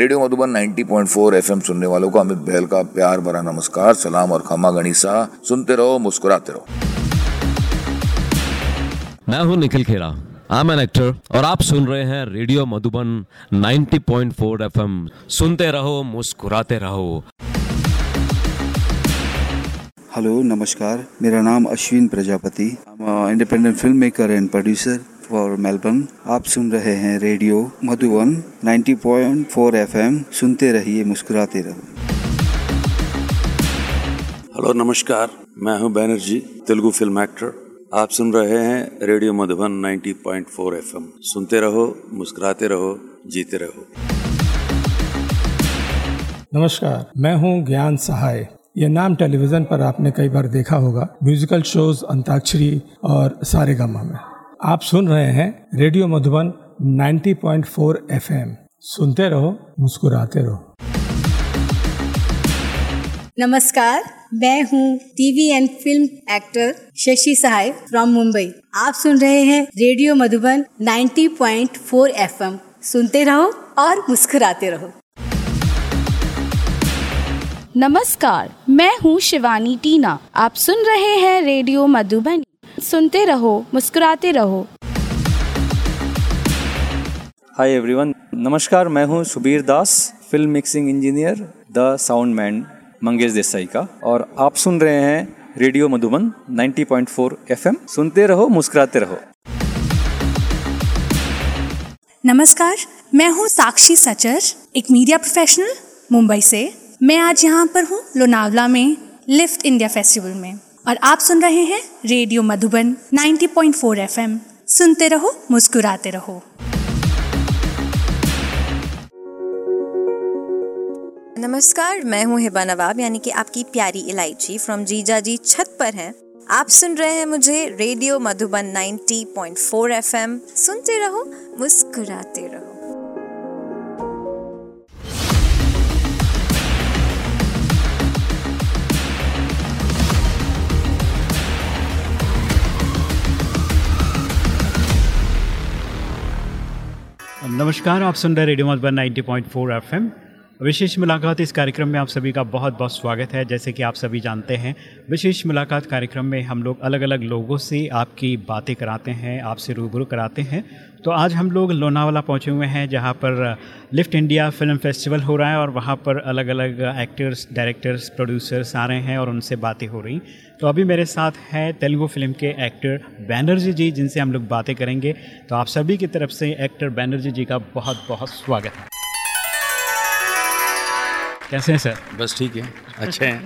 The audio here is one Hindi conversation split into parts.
रेडियो मधुबन 90.4 एफएम सुनने वालों को अमित बहल का प्यार भरा नमस्कार सलाम और खमा गणिसा। सुनते रहो मुस्कुराते रहो। मैं हूँ Nikhil Khera. I am an actor और आप सुन रहे हैं रेडियो मधुबन 90.4 एफएम। सुनते रहो मुस्कुराते रहो। हेलो नमस्कार। मेरा नाम Ashwin Prajapati. Independent film maker and producer for Melbourne आप सुन रहे हैं रेडियो मधुबन 90.4 एफएम। सुनते रहिए मुस्कुराते रहो। हेलो नमस्कार। मैं हूँ बैनर्जी तेलुगु फ़िल्म एक्टर। आप सुन रहे हैं रेडियो मधुबन 90.4 एफएम। सुनते रहो मुस्कुराते रहो जीते रहो। नमस्कार मैं हूँ ज्ञान सहाय। ये नाम टेलीविज़न पर आपने कई बार देखा होगा। म्यूजिकल शोज़ अंताक्षरी और सारे गामा में। आप सुन रहे हैं रेडियो मधुबन 90.4 एफएम। सुनते रहो मुस्कुराते रहो। नमस्कार मैं हूँ TV and film actor Shashi Sahay from Mumbai. आप सुन रहे हैं रेडियो मधुबन 90.4 एफएम। सुनते रहो और मुस्कुराते रहो। नमस्कार मैं हूँ शिवानी टीना। आप सुन रहे हैं रेडियो मधुबनी। सुनते रहो मुस्कुराते रहो। हाय एवरीवन नमस्कार मैं हूँ Subir Das film mixing engineer the sound man Mangesh Desai का। और आप सुन रहे हैं रेडियो मधुबन 90.4 एफएम। सुनते रहो मुस्कुराते रहो। नमस्कार मैं हूँ साक्षी सचर एक मीडिया प्रोफेशनल मुंबई से। मैं आज यहाँ पर हूँ लोनावला में लिफ्ट इंडिया फेस्टिवल में। और आप सुन रहे हैं रेडियो मधुबन 90.4 एफएम। सुनते रहो, मुस्कुराते रहो। नमस्कार, मैं हूँ हिबा नवाब, यानी कि आपकी प्यारी इलायची फ्रॉम जीजा जी छत पर हैं। आप सुन रहे हैं मुझे रेडियो मधुबन 90.4 एफएम। सुनते रहो, मुस्कुराते रहो। नमस्कार आप सुन रहे रेडियो मधुबन 90.4 एफएम। विशेष मुलाकात इस कार्यक्रम में आप सभी का बहुत बहुत स्वागत है। जैसे कि आप सभी जानते हैं, विशेष मुलाकात कार्यक्रम में हम लोग अलग अलग लोगों से आपकी बातें कराते हैं, आपसे रूबरू कराते हैं। तो आज हम लोग लोनावाला पहुँचे हुए हैं, जहाँ पर लिफ्ट इंडिया फ़िल्म फेस्टिवल हो रहा है और वहाँ पर अलग अलग एक्टर्स, डायरेक्टर्स, प्रोड्यूसर्स आ रहे हैं और उनसे बातें हो रही। तो अभी मेरे साथ हैं तेलुगु फ़िल्म के एक्टर बैनर्जी जी, जिनसे हम लोग बातें करेंगे। तो आप सभी की तरफ़ से एक्टर बैनर्जी जी का बहुत बहुत स्वागत है। कैसे हैं सर? बस ठीक है। अच्छे हैं।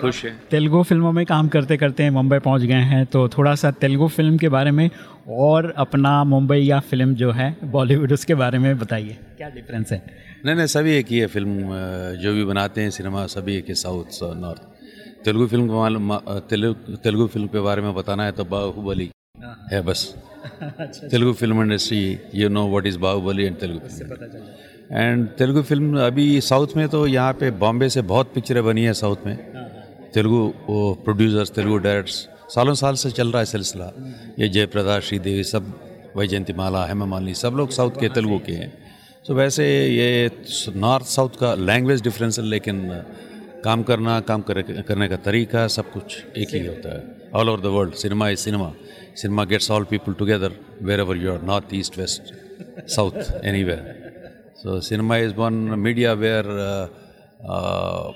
खुश हैं। तेलुगु फ़िल्मों में काम करते करते मुंबई पहुँच गए हैं तो थोड़ा सा तेलुगु फ़िल्म के बारे में और अपना मुंबई या फ़िल्म जो है बॉलीवुड उसके बारे में बताइए। क्या डिफरेंस है? नहीं नहीं सभी एक ही है फ़िल्म जो भी बनाते हैं सिनेमा सभी एक ही साउथ नॉर्थ। तेलुगु फ़िल्म के मालूम तेलुगु तेलुगु फ़िल्म के बारे में बताना है तो बाहुबली है। बस। Telugu film industry you know what is Baahubali and Telugu film. And Telugu film अभी साउथ में तो यहाँ पे बॉम्बे से बहुत पिक्चरें बनी है साउथ में। तेलुगु प्रोड्यूसर्स तेलुगु डायरेक्टर्स सालों साल से चल रहा है सिलसिला। ये जयप्रदा श्रीदेवी सब वैजयंती माला हेमा मालिनी सब लोग साउथ के तेलुगु के हैं। तो वैसे ये नॉर्थ साउथ का लैंग्वेज डिफरेंस है लेकिन काम करना काम कर, करने का तरीका सब कुछ एक ही होता है। All over the world cinema is cinema cinema gets all people together wherever you are north east west south any So cinema is one media where uh, uh,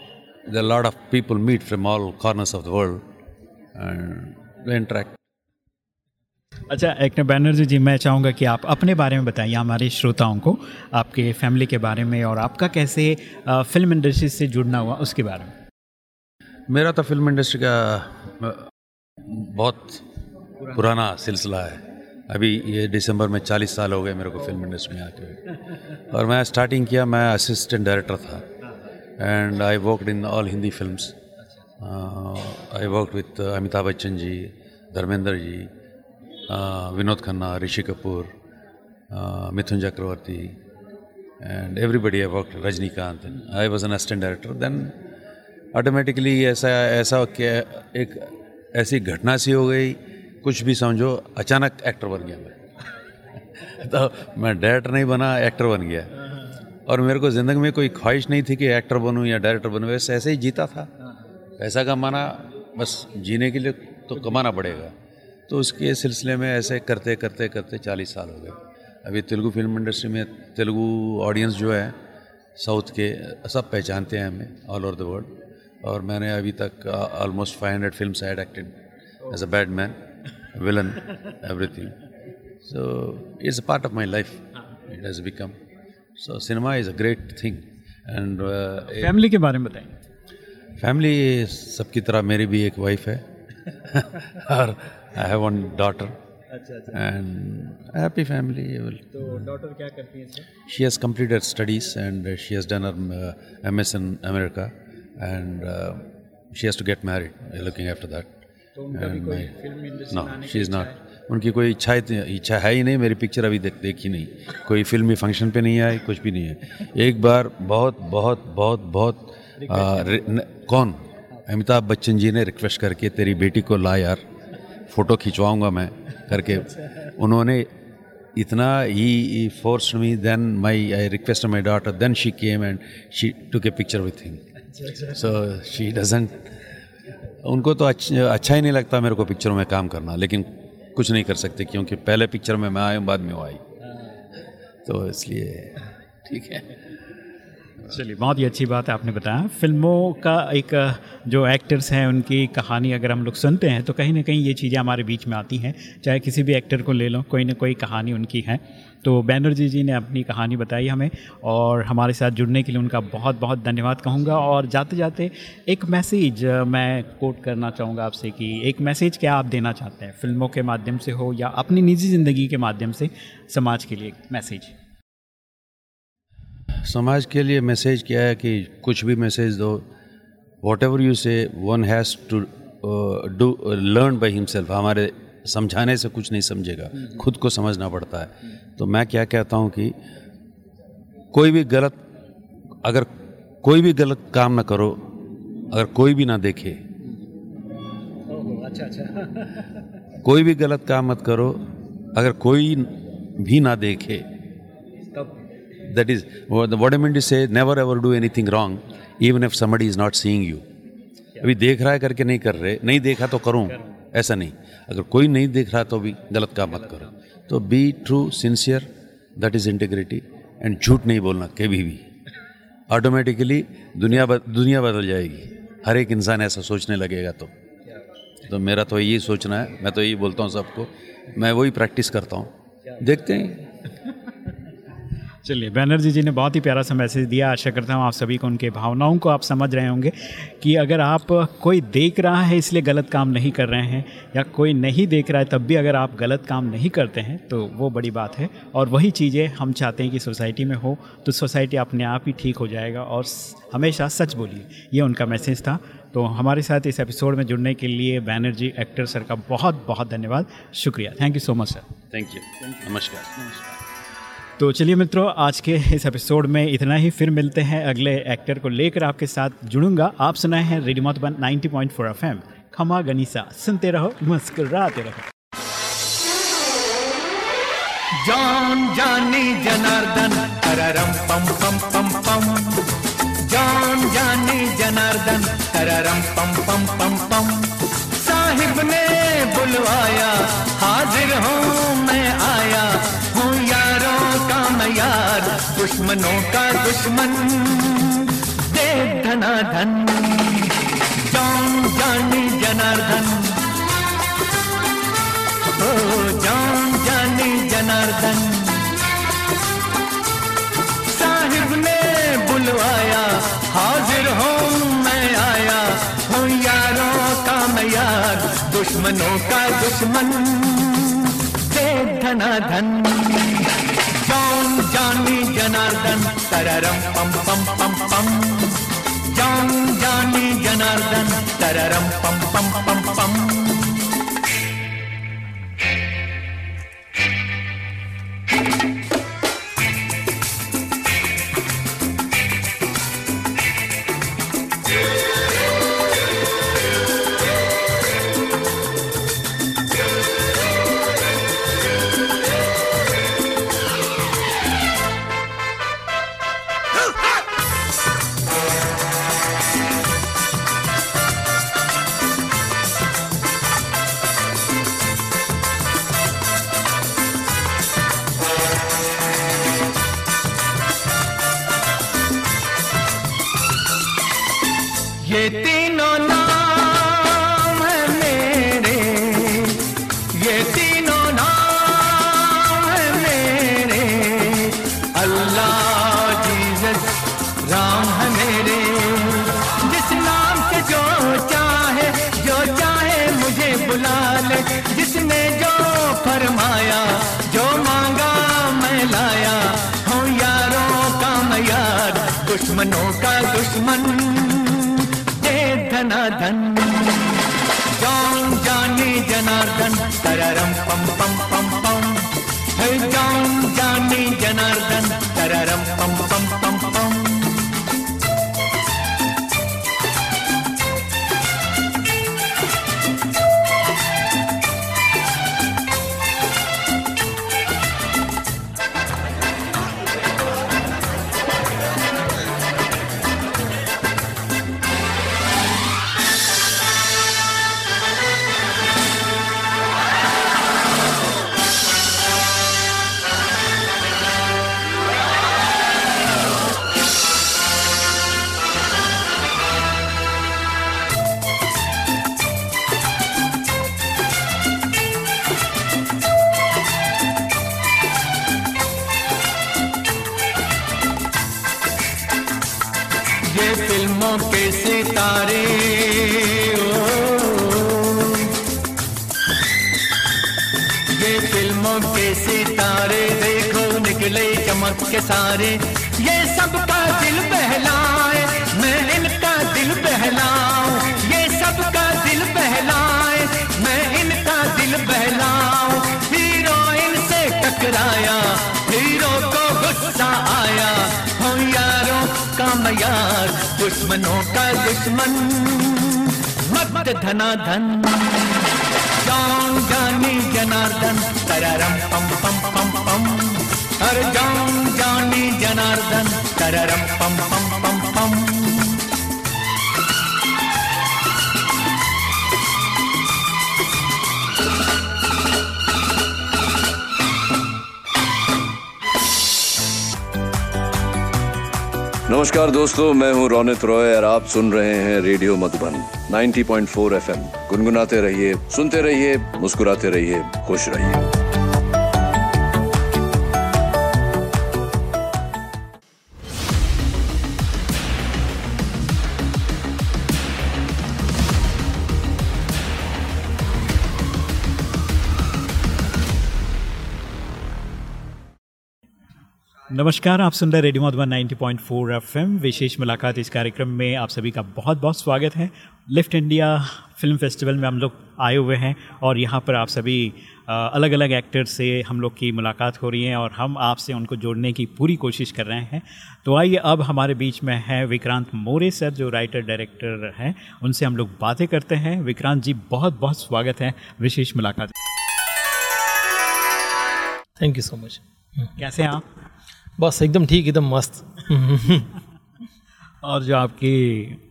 there are a lot of people meet from all corners of the world and they interact. अच्छा एक्टर बैनर्जी जी मैं चाहूँगा कि आप अपने बारे में बताइए हमारे श्रोताओं को आपके फैमिली के बारे में और आपका कैसे फ़िल्म इंडस्ट्री से जुड़ना हुआ उसके बारे में मेरा तो फ़िल्म इंडस्ट्री का बहुत पुराना सिलसिला है अभी ये दिसंबर में 40 साल हो गए मेरे को फ़िल्म इंडस्ट्री में आके और मैं स्टार्टिंग किया, मैं असिस्टेंट डायरेक्टर था। And I worked in all Hindi films I work with Amitabh Bachchan ji Dharmendra ji Vinod Khanna Rishi Kapoor Mithun Chakraborty and everybody I work Rajinikanth I was an assistant director then automatically ऐसा ऐसा एक ऐसी घटना सी हो गई कुछ भी समझो, अचानक एक्टर बन गया मैं। तो मैं डायरेक्टर नहीं बना एक्टर बन गया। और मेरे को ज़िंदगी में कोई ख्वाहिश नहीं थी कि एक्टर बनूं या डायरेक्टर बनूं वैसे ऐसे ही जीता था। पैसा कमाना, बस जीने के लिए तो कमाना पड़ेगा। तो उसके सिलसिले में ऐसे करते करते करते चालीस साल हो गए। अभी तेलुगु फ़िल्म इंडस्ट्री में तेलुगु ऑडियंस जो है साउथ के, सब पहचानते हैं हमें ऑल ओवर द वर्ल्ड और मैंने अभी तक almost five hundred film as a bad man villain everything so it's a part of my life it has become so cinema is a great thing and family के बारे में बताएँ। फैमिली सबकी तरह मेरी भी एक वाइफ है। और I have one daughter and happy family तो डॉटर क्या करती है sir She has completed studies and uh, she has done her uh, MS in America. And uh, she has to get तो उनका भी कोई फ़िल्म इंडस्ट्री में आने she की is इच्छा not. है? उनकी कोई इच्छा इच्छा है ही नहीं मेरी पिक्चर अभी देख देखी नहीं। कोई फिल्मी फ़ंक्शन पे नहीं आई कुछ भी नहीं है। एक बार बहुत बहुत बहुत बहुत आ, न- कौन? अमिताभ बच्चन जी ने रिक्वेस्ट करके तेरी बेटी को ला यार। फ़ोटो खिंचवाऊँगा मैं करके। उन्होंने इतना ही force me then my I request my daughter then she came and she took a picture with him so she doesn't उनको तो अच्छा अच्छा ही नहीं लगता मेरे को पिक्चरों में काम करना लेकिन कुछ नहीं कर सकते क्योंकि पहले पिक्चर में मैं आया हूँ बाद में वो आई। तो इसलिए ठीक है। चलिए, बहुत ही अच्छी बात है आपने बताया। फ़िल्मों का एक, जो एक्टर्स हैं, उनकी कहानी अगर हम लोग सुनते हैं तो कहीं ना कहीं ये चीज़ें हमारे बीच में आती हैं। चाहे किसी भी एक्टर को ले लो, कोई ना कोई कहानी उनकी है। तो बैनर्जी जी ने अपनी कहानी बताई हमें, और हमारे साथ जुड़ने के लिए उनका बहुत बहुत धन्यवाद कहूँगा। और जाते जाते एक मैसेज मैं कोट करना चाहूँगा आपसे कि एक मैसेज क्या आप देना चाहते हैं? फ़िल्मों के माध्यम से हो या अपनी निजी ज़िंदगी के माध्यम से समाज के लिए मैसेज? समाज के लिए मैसेज क्या है कि कुछ भी मैसेज दो। Whatever you say one has to do learn by himself हमारे समझाने से कुछ नहीं समझेगा। खुद को समझना पड़ता है। तो मैं क्या कहता हूँ कि कोई भी गलत, अगर कोई भी गलत काम ना करो, अगर कोई भी ना देखे अच्छा अच्छा कोई भी गलत काम मत करो, अगर कोई भी ना देखे that is what I meant to say never ever do anything wrong even if somebody is not seeing you. अभी देख रहा है करके नहीं कर रहे नहीं देखा तो करूँ ऐसा नहीं। अगर कोई नहीं देख रहा तो भी गलत काम मत करो। तो be true sincere that is integrity and झूठ नहीं बोलना कभी भी। ऑटोमेटिकली दुनिया बद, दुनिया बदल जाएगी। हर एक इंसान ऐसा सोचने लगेगा तो। तो मेरा तो यही सोचना है मैं तो यही बोलता हूँ सबको। मैं वही प्रैक्टिस करता हूँ। देखते हैं। चलिए बैनर्जी जी ने बहुत ही प्यारा सा मैसेज दिया। आशा करता हूँ आप सभी को उनके भावनाओं को आप समझ रहे होंगे कि अगर आप कोई देख रहा है इसलिए गलत काम नहीं कर रहे हैं या कोई नहीं देख रहा है तब भी अगर आप गलत काम नहीं करते हैं तो वो बड़ी बात है। और वही चीज़ें हम चाहते हैं कि सोसाइटी में हो तो सोसाइटी अपने आप ही ठीक हो जाएगा और हमेशा सच बोलिए। ये उनका मैसेज था। तो हमारे साथ इस एपिसोड में जुड़ने के लिए बैनर्जी एक्टर सर का बहुत बहुत धन्यवाद। शुक्रिया। Thank you so much sir. Thank you. नमस्कार। नमस्कार। तो चलिए मित्रों, आज के इस एपिसोड में इतना ही। फिर मिलते हैं अगले एक्टर को लेकर आपके साथ जुड़ूँगा। आप सुनाए हैं रेडियो मतबन 90.4 पॉइंट खमा गनीसा, सुनते रहो, मुस्कुराते रहो। जान जानी जनार्दन तररम पम पम पम पम। जान जानी जनार्दन तररम पम पम पम पम। साहिब ने बुलवाया, हाजिर हूँ मैं आया। यार, दुश्मनों का दुश्मन। दे धनाधन, जान जानी जनार्दन। ओ जान जानी जनार्दन। साहिब ने बुलवाया, हाजिर हूँ मैं आया। हूँ, यारों का मैं यार दुश्मनों का दुश्मन। दे धनाधन, जान जानी जनार्दन तररम पम पम पम पम। जान जानी जनार्दन तररम पम पम दुश्मन दे धनाधन। जाऊँ जाने जनार्दन, तररम पम पम पम पम। जाऊँ जाने जनार्दन, तररम पम के सारे। ये सबका दिल बहलाए, मैं इनका दिल बहलाऊं। ये सबका दिल बहलाए, मैं इनका दिल बहलाऊं। हीरोइन से टकराया, हीरो को गुस्सा आया। हो यारों का मैं यार दुश्मनों का दुश्मन। मत धना धन जान जानी जनार्दन। तररम, पम पम पम। हर जनार्दन तररम पम पम पम पम नमस्कार दोस्तों, मैं हूँ रौनित रॉय और आप सुन रहे हैं रेडियो मधुबन 90.4 एफएम। गुनगुनाते रहिए, सुनते रहिए, मुस्कुराते रहिए, खुश रहिए। नमस्कार आप सुन रहे रेडियो मधुबन 90.4 एफएम। विशेष मुलाकात इस कार्यक्रम में आप सभी का बहुत बहुत स्वागत है। लिफ्ट इंडिया फ़िल्म फेस्टिवल में हम लोग आए हुए हैं और यहाँ पर आप सभी अलग अलग एक्टर से हम लोग की मुलाकात हो रही है और हम आपसे उनको जोड़ने की पूरी कोशिश कर रहे हैं। तो आइए अब हमारे बीच में है विक्रांत मोरे सर जो राइटर डायरेक्टर हैं। उनसे हम लोग बातें करते हैं। विक्रांत जी बहुत बहुत स्वागत है। विशेष मुलाकात। थैंक यू सो मच कैसे हैं आप? बस एकदम ठीक एकदम मस्त। और जो आपकी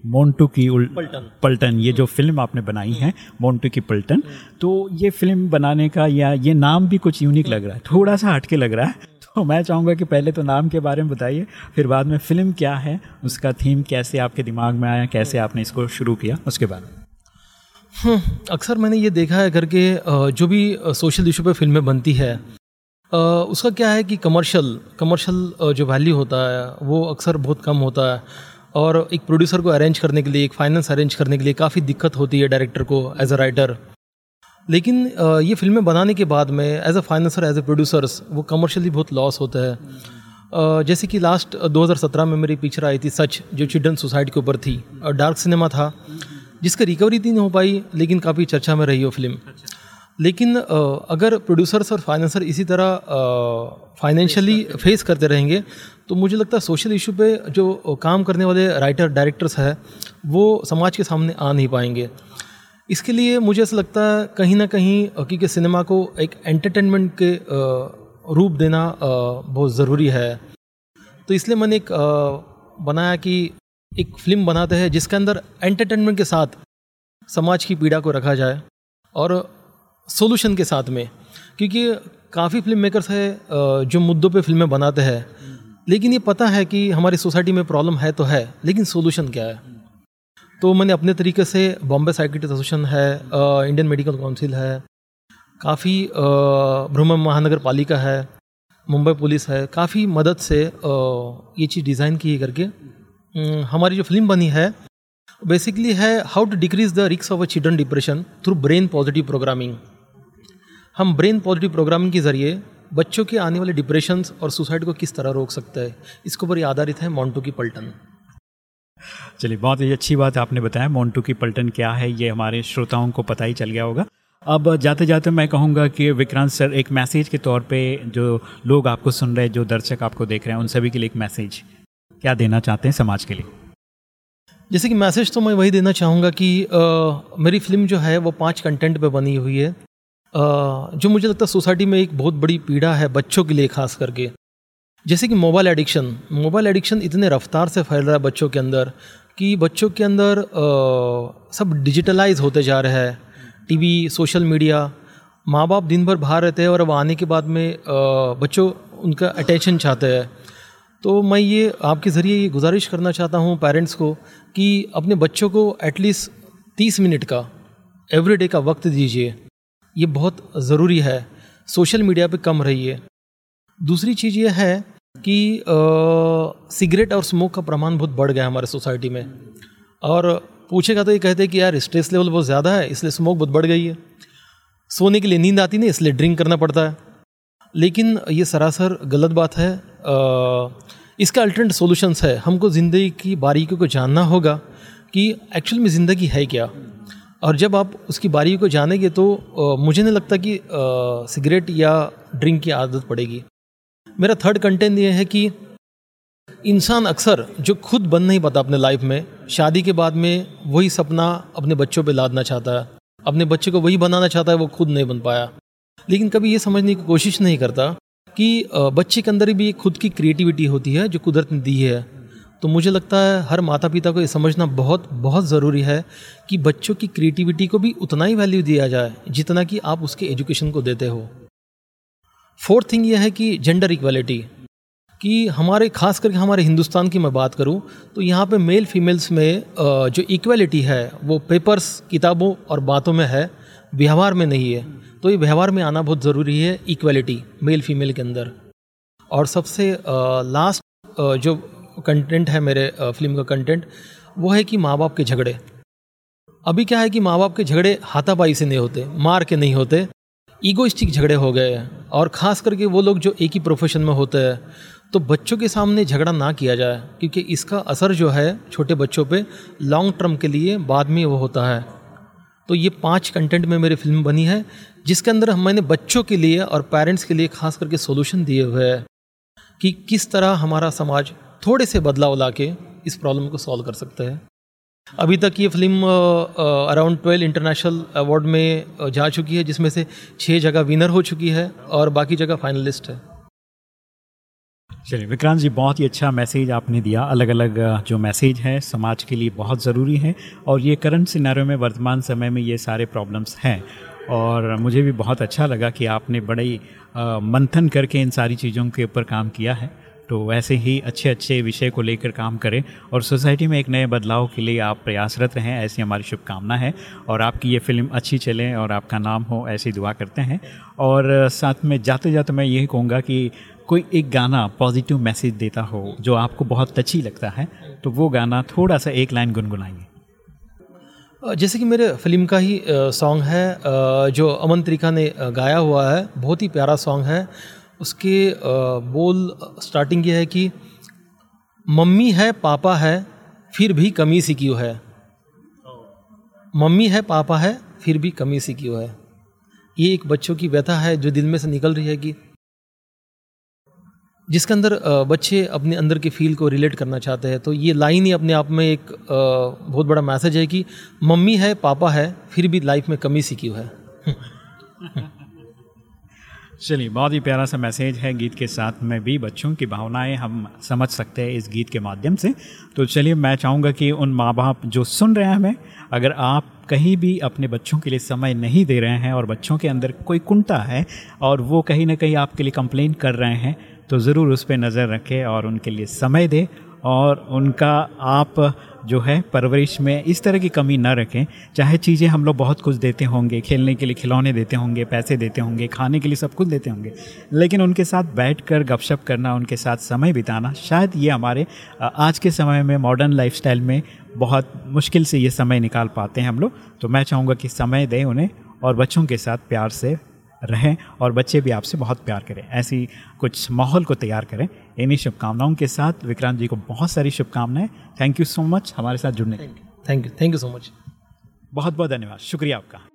मोन्टू की उल पल्टन। पलटन ये जो फ़िल्म आपने बनाई है मोन्टू की पलटन तो ये फ़िल्म बनाने का या ये नाम भी कुछ यूनिक लग रहा है थोड़ा सा हटके लग रहा है। तो मैं चाहूँगा कि पहले तो नाम के बारे में बताइए फिर बाद में फ़िल्म क्या है उसका थीम कैसे आपके दिमाग में आया कैसे आपने इसको शुरू किया उसके बारे में। हम्म, अक्सर मैंने ये देखा है करके जो भी सोशल इशू पे फ़िल्में बनती है उसका क्या है कि कमर्शियल कमर्शियल जो वैल्यू होता है, वो अक्सर बहुत कम होता है। और एक प्रोड्यूसर को अरेंज करने के लिए, एक फाइनेंस अरेंज करने के लिए काफ़ी दिक्कत होती है डायरेक्टर को एज अ राइटर लेकिन ये फ़िल्में बनाने के बाद में as a financer as a producers वो कमर्शियली बहुत लॉस होता है। जैसे कि लास्ट 2017 में मेरी पिक्चर आई थी सच, जो चिल्ड्रन सुसाइड के ऊपर थी। डार्क सिनेमा था, जिसका रिकवरी इतनी नहीं हो पाई, लेकिन काफ़ी चर्चा में रही वो फ़िल्म लेकिन अगर प्रोड्यूसर्स और फाइनेंसर इसी तरह फाइनेंशियली फेस करते रहेंगे तो मुझे लगता है सोशल इशू पे जो काम करने वाले राइटर डायरेक्टर्स हैं, वो समाज के सामने आ नहीं पाएँगे। इसके लिए मुझे ऐसा लगता है कहीं ना कहीं क्योंकि सिनेमा को एक एंटरटेनमेंट के रूप देना बहुत ज़रूरी है। तो इसलिए मैंने एक बनाया कि एक फ़िल्म बनाते हैं जिसके अंदर एंटरटेनमेंट के साथ समाज की पीड़ा को रखा जाए और सॉल्यूशन के साथ में, क्योंकि काफ़ी फ़िल्म मेकर्स है जो मुद्दों पे फ़िल्में बनाते हैं। लेकिन ये पता है कि हमारी सोसाइटी में प्रॉब्लम है तो है, लेकिन सोल्यूशन क्या है? तो मैंने अपने तरीके से बॉम्बे साइकिट्रिस्ट एसोसिएशन है इंडियन मेडिकल काउंसिल है, काफ़ी ब्रह्म महानगर पालिका है मुंबई पुलिस है, काफ़ी मदद से ये चीज़ डिज़ाइन की करके हमारी जो फ़िल्म बनी है बेसिकली है हाउ टू डिक्रीज द रिक्स of a children depression through brain positive programming हम ब्रेन पॉजिटिव प्रोग्रामिंग के ज़रिए बच्चों के आने वाले डिप्रेशन और सुसाइड को किस तरह रोक सकते हैं इसके ऊपर ये आधारित है मॉन्टू की पल्टन। चलिए बहुत ही अच्छी बात आपने बताया मोन्टू की पलटन क्या है ये हमारे श्रोताओं को पता ही चल गया होगा। अब जाते जाते मैं कहूँगा कि विक्रांत सर एक मैसेज के तौर पे जो लोग आपको सुन रहे हैं जो दर्शक आपको देख रहे हैं उन सभी के लिए एक मैसेज क्या देना चाहते हैं समाज के लिए? जैसे कि मैसेज तो मैं वही देना चाहूँगा कि अ, मेरी फ़िल्म जो है वो पाँच कंटेंट पे बनी हुई है। जो मुझे लगता है सोसाइटी में एक बहुत बड़ी पीड़ा है बच्चों के लिए खास करके। जैसे कि मोबाइल एडिक्शन। मोबाइल एडिक्शन इतने रफ्तार से फैल रहा है बच्चों के अंदर कि बच्चों के अंदर अ, सब डिजिटलाइज होते जा रहे हैं। टीवी सोशल मीडिया माँ बाप दिन भर बाहर रहते हैं और अब आने के बाद में अ, बच्चों उनका अटेंशन चाहते हैं। तो मैं ये आपके ज़रिए ये गुजारिश करना चाहता हूँ पेरेंट्स को कि अपने बच्चों को एटलीस्ट तीस मिनट का एवरीडे का वक्त दीजिए। ये बहुत ज़रूरी है। सोशल मीडिया पे कम रहिए। दूसरी चीज़ ये है कि सिगरेट और स्मोक का प्रमाण बहुत बढ़ गया है हमारे सोसाइटी में। और पूछेगा तो ये कहते हैं कि यार स्ट्रेस लेवल बहुत ज़्यादा है, इसलिए स्मोक बहुत बढ़ गई है। सोने के लिए नींद आती नहीं, इसलिए ड्रिंक करना पड़ता है। लेकिन ये सरासर गलत बात है। इसका अल्टरनेट सॉल्यूशंस है। हमको ज़िंदगी की बारीकियों को जानना होगा कि एक्चुअल में ज़िंदगी है क्या। और जब आप उसकी बारीकी को जानेंगे तो अ, मुझे नहीं लगता कि सिगरेट या ड्रिंक की आदत पड़ेगी। मेरा थर्ड कंटेंट ये है कि इंसान अक्सर जो खुद बन नहीं पाता अपने लाइफ में शादी के बाद में वही सपना अपने बच्चों पे लादना चाहता है। अपने बच्चे को वही बनाना चाहता है वो खुद नहीं बन पाया। लेकिन कभी ये समझने की कोशिश नहीं करता कि बच्चे के अंदर भी खुद की क्रिएटिविटी होती है जो कुदरत ने दी है। तो मुझे लगता है हर माता पिता को ये समझना बहुत बहुत ज़रूरी है कि बच्चों की क्रिएटिविटी को भी उतना ही वैल्यू दिया जाए जितना कि आप उसके एजुकेशन को देते हो। फोर्थ थिंग यह है कि जेंडर इक्वालिटी कि हमारे, खास करके हमारे हिंदुस्तान की मैं बात करूँ तो यहाँ पे मेल फीमेल्स में जो इक्वलिटी है, वो पेपर्स किताबों और बातों में है, व्यवहार में नहीं है। तो ये व्यवहार में आना बहुत ज़रूरी है इक्वलिटी मेल फीमेल के अंदर। और सबसे लास्ट जो कंटेंट है मेरे फ़िल्म का कंटेंट वो है कि माँ बाप के झगड़े। अभी क्या है कि माँ बाप के झगड़े हाथापाई से नहीं होते, मार के नहीं होते ईगोइस्टिक झगड़े हो गए और ख़ास करके वो लोग जो एक ही प्रोफेशन में होते हैं तो बच्चों के सामने झगड़ा ना किया जाए, क्योंकि इसका असर जो है छोटे बच्चों पे लॉन्ग टर्म के लिए बाद में वो होता है। तो ये पाँच कंटेंट में मेरी फ़िल्म बनी है, जिसके अंदर हम- मैंने बच्चों के लिए और पेरेंट्स के लिए खास करके सोल्यूशन दिए हुए हैं कि किस तरह हमारा समाज थोड़े से बदलाव ला के इस प्रॉब्लम को सॉल्व कर सकते हैं। अभी तक ये film around twelve international award में जा चुकी है, जिसमें से छः जगह विनर हो चुकी है और बाकी जगह फाइनलिस्ट है। चलिए, विक्रांत जी, बहुत ही अच्छा मैसेज आपने दिया। अलग अलग जो मैसेज है, समाज के लिए बहुत ज़रूरी है और ये करंट सिनेरियो में, वर्तमान समय में ये सारे प्रॉब्लम्स हैं। और मुझे भी बहुत अच्छा लगा कि आपने बड़े मंथन करके इन सारी चीज़ों के ऊपर काम किया है। तो वैसे ही अच्छे अच्छे विषय को लेकर काम करें और सोसाइटी में एक नए बदलाव के लिए आप प्रयासरत रहें, ऐसी हमारी शुभकामना है। और आपकी ये फ़िल्म अच्छी चले और आपका नाम हो, ऐसी दुआ करते हैं। और साथ में जाते जाते मैं यही कहूँगा कि कोई एक गाना पॉजिटिव मैसेज देता हो, जो आपको बहुत अच्छी लगता है तो वो गाना थोड़ा सा एक लाइन गुनगुनाइए। जैसे कि मेरे फ़िल्म का ही सॉन्ग है जो अमन त्रिका ने गाया हुआ है, बहुत ही प्यारा सॉन्ग है। उसके बोल स्टार्टिंग ये है कि, मम्मी है, पापा है, फिर भी कमी सी क्यों है। मम्मी है, पापा है, फिर भी कमी सी क्यों है। ये एक बच्चों की व्यथा है जो दिल में से निकल रही है कि, जिसके अंदर बच्चे अपने अंदर के फील को रिलेट करना चाहते हैं। तो ये लाइन ही अपने आप में एक बहुत बड़ा मैसेज है कि, मम्मी है, पापा है, फिर भी लाइफ में कमी सी क्यों है। चलिए, बहुत ही प्यारा सा मैसेज है गीत के साथ में भी। बच्चों की भावनाएँ हम समझ सकते हैं इस गीत के माध्यम से। तो चलिए, मैं चाहूँगा कि उन माँ बाप जो सुन रहे हैं हमें, अगर आप कहीं भी अपने बच्चों के लिए समय नहीं दे रहे हैं और बच्चों के अंदर कोई कुंठा है और वो कहीं ना कहीं आपके लिए कंप्लेन कर रहे हैं तो ज़रूर उस पर नज़र रखें और उनके लिए समय दें। और उनका आप जो है परवरिश में इस तरह की कमी न रखें। चाहे चीज़ें हम लोग बहुत कुछ देते होंगे, खेलने के लिए खिलौने देते होंगे, पैसे देते होंगे, खाने के लिए सब कुछ देते होंगे, लेकिन उनके साथ बैठ कर गपशप करना, उनके साथ समय बिताना, शायद ये हमारे आज के समय में मॉडर्न लाइफ में बहुत मुश्किल से ये समय निकाल पाते हैं हम लोग। तो मैं चाहूँगा कि समय दें उन्हें और बच्चों के साथ प्यार से रहें और बच्चे भी आपसे बहुत प्यार करें। ऐसी कुछ माहौल को तैयार करें। इन्हीं शुभकामनाओं के साथ विक्रांत जी को बहुत सारी शुभकामनाएँ। थैंक यू सो मच हमारे साथ जुड़ने के लिए। Thank you thank you so much बहुत बहुत धन्यवाद। शुक्रिया आपका।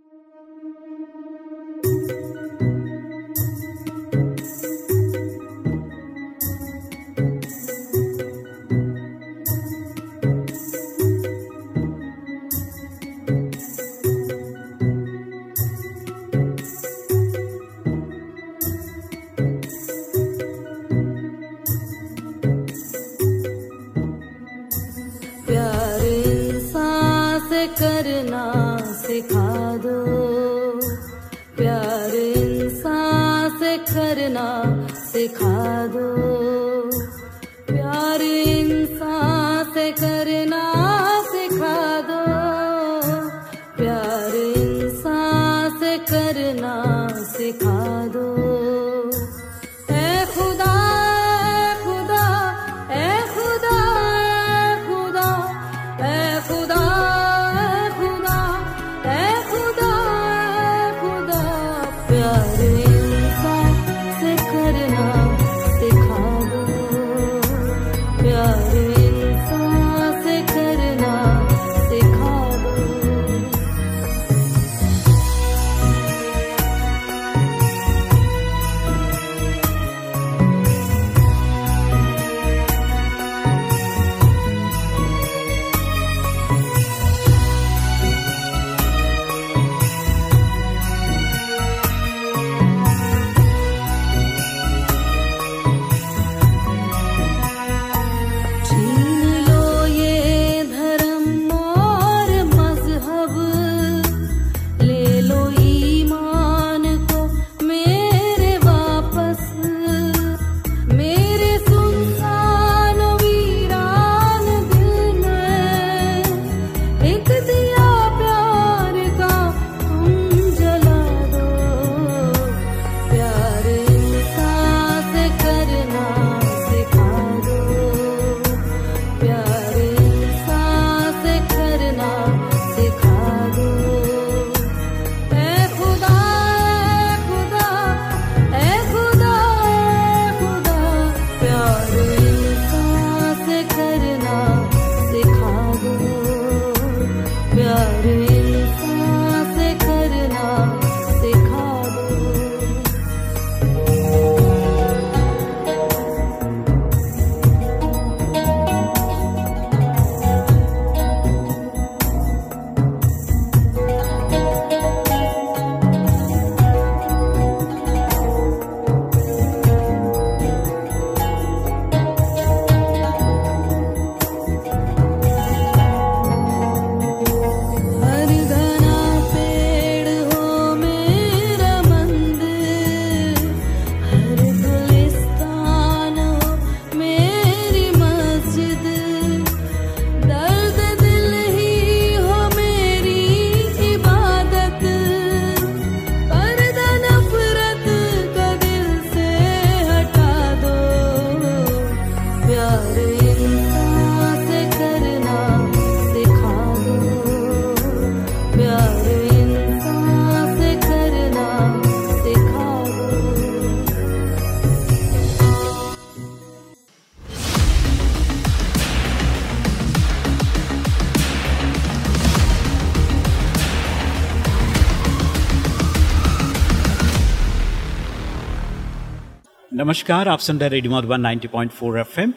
नमस्कार आप सुन रहे रेडियो मधुबन 90.4 एफएम।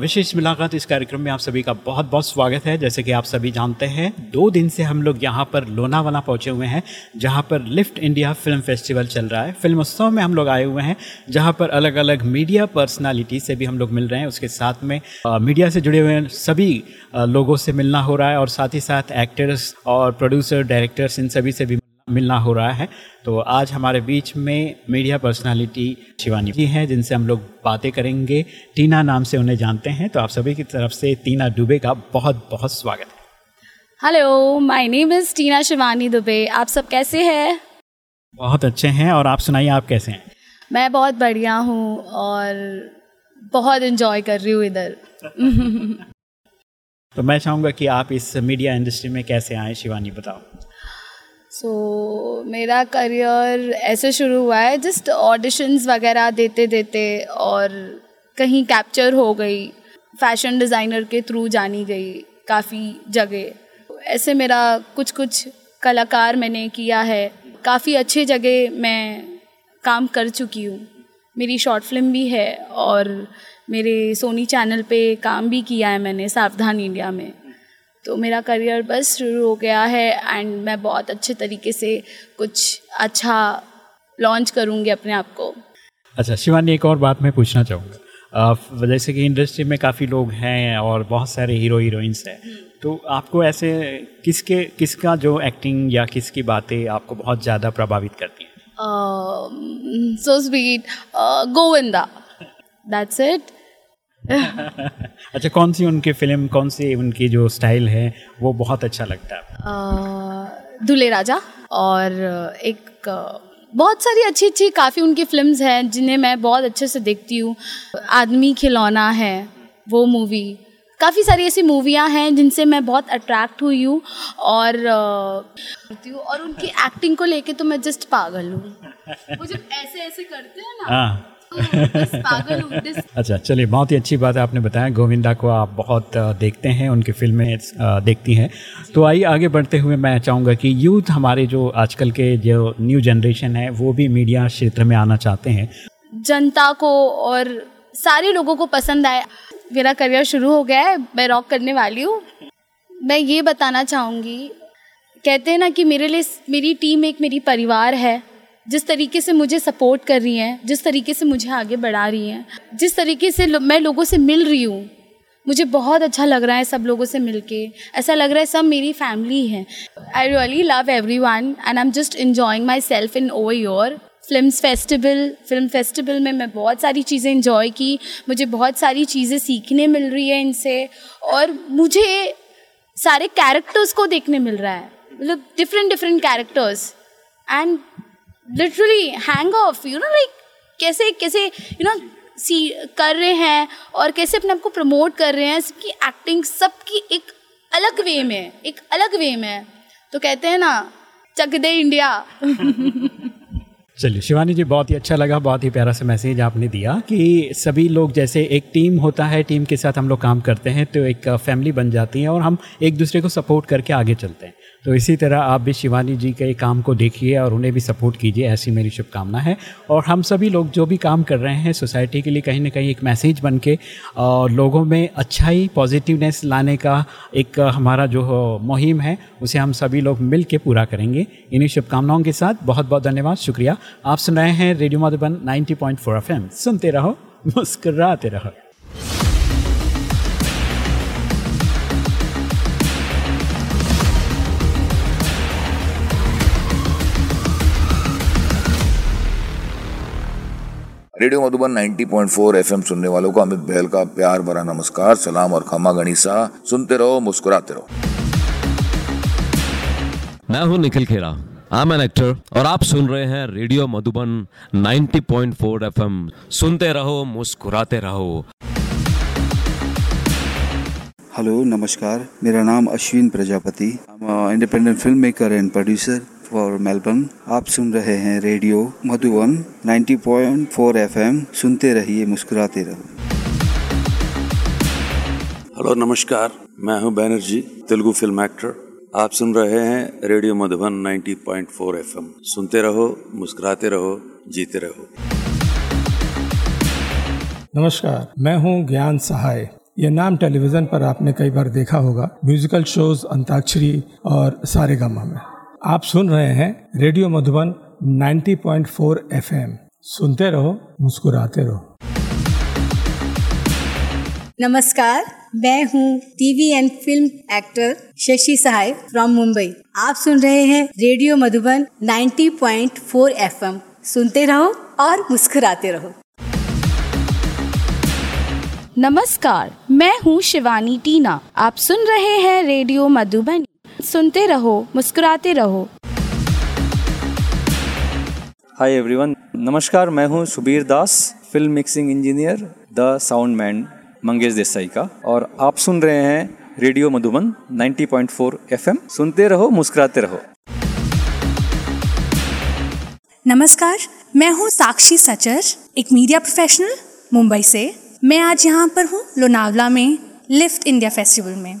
विशेष मुलाकात इस कार्यक्रम में आप सभी का बहुत बहुत स्वागत है। जैसे कि आप सभी जानते हैं दो दिन से हम लोग यहाँ पर लोनावाला पहुँचे हुए हैं जहाँ पर लिफ्ट इंडिया फ़िल्म फेस्टिवल चल रहा है। फ़िल्म उत्सव में हम लोग आए हुए हैं जहाँ पर अलग अलग मीडिया पर्सनालिटी से भी हम लोग मिल रहे हैं। उसके साथ में आ, मीडिया से जुड़े हुए सभी आ, लोगों से मिलना हो रहा है और साथ ही साथ एक्टर्स और प्रोड्यूसर डायरेक्टर्स इन सभी से भी मिलना हो रहा है। तो आज हमारे बीच में मीडिया पर्सनालिटी शिवानी जी हैं जिनसे हम लोग बातें करेंगे। टीना नाम से उन्हें जानते हैं तो आप सभी की तरफ़ से टीना दुबे का बहुत बहुत स्वागत है। Hello my name is Tina Shivani Dubey आप सब कैसे हैं? बहुत अच्छे हैं और आप सुनाइए आप कैसे हैं? मैं बहुत बढ़िया हूँ और बहुत इन्जॉय कर रही हूँ इधर। तो मैं चाहूँगा कि आप इस मीडिया इंडस्ट्री में कैसे आए शिवानी बताओ। सो so, मेरा करियर ऐसे शुरू हुआ है जस्ट ऑडिशंस वगैरह देते देते और कहीं कैप्चर हो गई फ़ैशन डिज़ाइनर के थ्रू जानी गई काफ़ी जगह। ऐसे मेरा कुछ कुछ कलाकार मैंने किया है काफ़ी अच्छे जगह मैं काम कर चुकी हूँ। मेरी शॉर्ट फ़िल्म भी है और मेरे सोनी चैनल पे काम भी किया है मैंने सावधान इंडिया में। तो मेरा करियर बस शुरू हो गया है एंड मैं बहुत अच्छे तरीके से कुछ अच्छा लॉन्च करूँगी अपने आप को। अच्छा शिवानी एक और बात मैं पूछना चाहूँगा। जैसे कि इंडस्ट्री में काफ़ी लोग हैं और बहुत सारे हीरो हीरोइंस हैं। तो आपको ऐसे किसके किसका जो एक्टिंग या किसकी बातें आपको बहुत ज़्यादा प्रभावित करती हैं? So sweet Govinda. That's it अच्छा कौन सी उनकी फ़िल्म कौन सी उनकी जो स्टाइल है वो बहुत अच्छा लगता है? दूल्हे राजा और एक बहुत सारी अच्छी अच्छी काफ़ी उनकी फिल्म्स हैं जिन्हें मैं बहुत अच्छे से देखती हूँ। आदमी खिलौना है वो मूवी काफ़ी सारी ऐसी मूवियाँ हैं जिनसे मैं बहुत अट्रैक्ट हुई हूँ और और उनकी एक्टिंग को लेके तो मैं जस्ट पागल हूँ। वो जब ऐसे ऐसे करते हैं ना हाँ। अच्छा चलिए बहुत ही अच्छी बात है आपने बताया। गोविंदा को आप बहुत देखते हैं उनकी फ़िल्में देखती हैं। तो आइए आगे बढ़ते हुए मैं चाहूँगा कि यूथ हमारे जो आजकल के जो न्यू जनरेशन है वो भी मीडिया क्षेत्र में आना चाहते हैं। जनता को और सारे लोगों को पसंद आए। मेरा करियर शुरू हो गया है मैं रॉक करने वाली हूँ। मैं ये बताना चाहूँगी कहते हैं ना कि मेरे लिए मेरी टीम एक मेरी परिवार है। जिस तरीके से मुझे सपोर्ट कर रही हैं जिस तरीके से मुझे आगे बढ़ा रही हैं जिस तरीके से लो, मैं लोगों से मिल रही हूँ मुझे बहुत अच्छा लग रहा है सब लोगों से मिलके। ऐसा लग रहा है सब मेरी फैमिली है। I really love everyone and I am just enjoying myself in over your film festival film festival में मैं बहुत सारी चीज़ें इन्जॉय की मुझे बहुत सारी चीज़ें सीखने मिल रही है इनसे और मुझे सारे कैरेक्टर्स को देखने मिल रहा है। मतलब different different characters and literally hang of you know like कैसे कैसे यू नो सी कर रहे हैं और कैसे अपने आप को प्रमोट कर रहे हैं, सबकी एक्टिंग सबकी एक अलग वे में, एक अलग वे में। तो कहते हैं ना, चक दे इंडिया चलिए, शिवानी जी, बहुत ही अच्छा लगा, बहुत ही प्यारा सा मैसेज आपने दिया कि सभी लोग जैसे एक टीम होता है टीम के साथ हम लोग काम करते हैं तो एक फैमिली बन जाती है और हम एक दूसरे को सपोर्ट करके आगे चलते हैं। तो इसी तरह आप भी शिवानी जी के काम को देखिए और उन्हें भी सपोर्ट कीजिए, ऐसी मेरी शुभकामना है। और हम सभी लोग जो भी काम कर रहे हैं सोसाइटी के लिए कहीं ना कहीं एक मैसेज बन के और लोगों में अच्छाई, पॉजिटिवनेस लाने का एक हमारा जो मुहिम है, उसे हम सभी लोग मिल के पूरा करेंगे। इन्हीं शुभकामनाओं के साथ बहुत बहुत धन्यवाद, शुक्रिया। आप सुन रहे हैं रेडियो मधुबन 90.4 पॉइंट सुनते रहो, मुस्कराते रहो। रेडियो मधुबन 90.4 एफएम सुनने वालों को अमित बहल का प्यार भरा नमस्कार सलाम और खमा गणिसा सुनते रहो मुस्कुराते रहो। मैं हूँ Nikhil Khera. I am an actor और आप सुन रहे हैं रेडियो मधुबन 90.4 एफएम। सुनते रहो मुस्कुराते रहो। हेलो नमस्कार। मेरा नाम Ashwin Prajapati. Independent film maker and producer for Melbourne आप सुन रहे हैं रेडियो मधुबन 90.4 एफएम सुनते रहिए मुस्कुराते रहो। हेलो नमस्कार मैं हूँ बैनर्जी तेलुगु फ़िल्म एक्टर। आप सुन रहे हैं रेडियो मधुबन 90.4 एफएम सुनते रहो मुस्कुराते रहो जीते रहो। नमस्कार मैं हूँ ज्ञान सहाय। यह नाम टेलीविज़न पर आपने कई बार देखा होगा म्यूजिकल शोज़ अंताक्षरी और सारे गामा में। आप सुन रहे हैं रेडियो मधुबन 90.4 एफएम। सुनते रहो, मुस्कुराते रहो। नमस्कार, मैं हूँ TV and film actor Shashi Sahay from Mumbai. आप सुन रहे हैं रेडियो मधुबन 90.4 एफएम। सुनते रहो और मुस्कुराते रहो। नमस्कार, मैं हूँ शिवानी टीना। आप सुन रहे हैं रेडियो मधुबनी। सुनते रहो मुस्कुराते रहो। हाय एवरीवन नमस्कार मैं हूँ Subir Das film mixing engineer the sound man Mangesh Desai का और आप सुन रहे हैं रेडियो मधुबन 90.4 एफएम। सुनते रहो मुस्कुराते रहो। नमस्कार मैं हूँ साक्षी सचर एक मीडिया प्रोफेशनल मुंबई से। मैं आज यहाँ पर हूँ लोनावला में लिफ्ट इंडिया फेस्टिवल में।